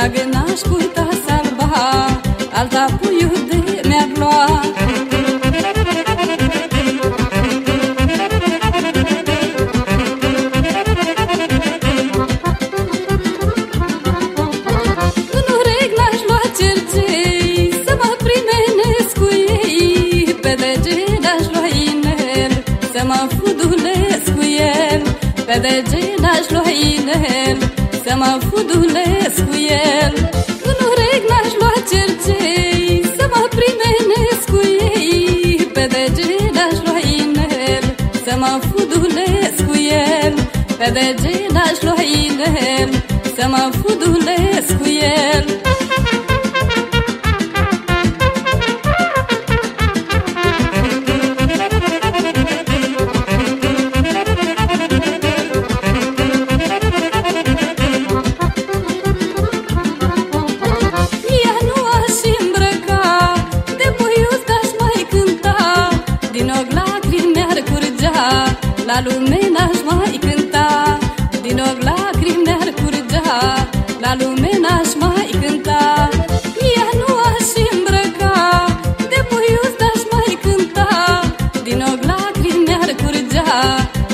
La gând n-aș purta salba Alta puiul de mi-ar lua Să mă fudulesc cu el. Pe deget aș lua inel Să mă fudulesc cu el. În urechi n-aș lua cercei Să mă primenesc cu ei. Pe deget aș lua inel Să mă fudulesc cu el. Pe deget aș lua inel Să mă fudulesc cu el La lume n-aș mai cânta. Din ochi lacrimi ne-ar curgea La lume n-aș mai cânta. Ea nu aș îmbrăca De puius n-aș mai cânta. Din ochi lacrimi ne-ar curgea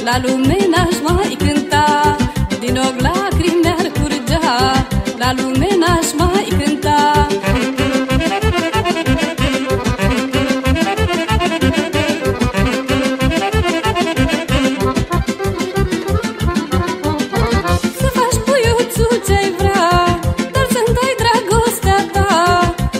La lume n-aș mai cânta. Din ochi lacrimi ne-ar curgea La lume n-aș mai cânta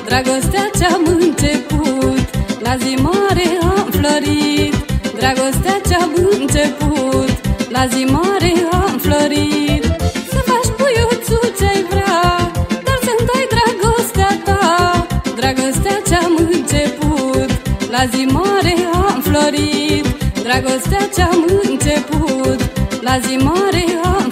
Dragostea ce-am început La zi mare am florit Dragostea ce-am început La zi mare am florit Să faci puiuțul ce-ai vrea Dar să-mi dai dragostea ta. Dragostea ce-am început La zi mare am florit Dragostea ce-am început La zi mare am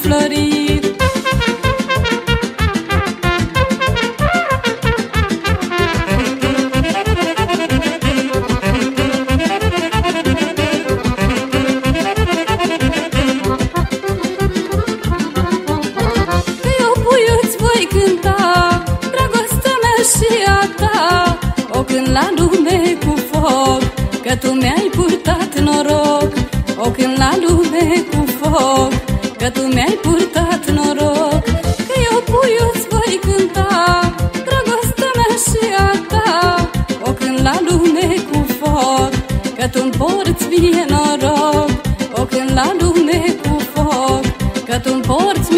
la lume cu foc Că tu mi-ai purtat noroc. O când la lume cu foc Că tu mi-ai purtat noroc. Că eu puiu-ți voi cânta Dragostea mea și a ta. O când la lume cu foc Că tu-mi porți bine noroc. O când la lume cu foc Că tu-mi porți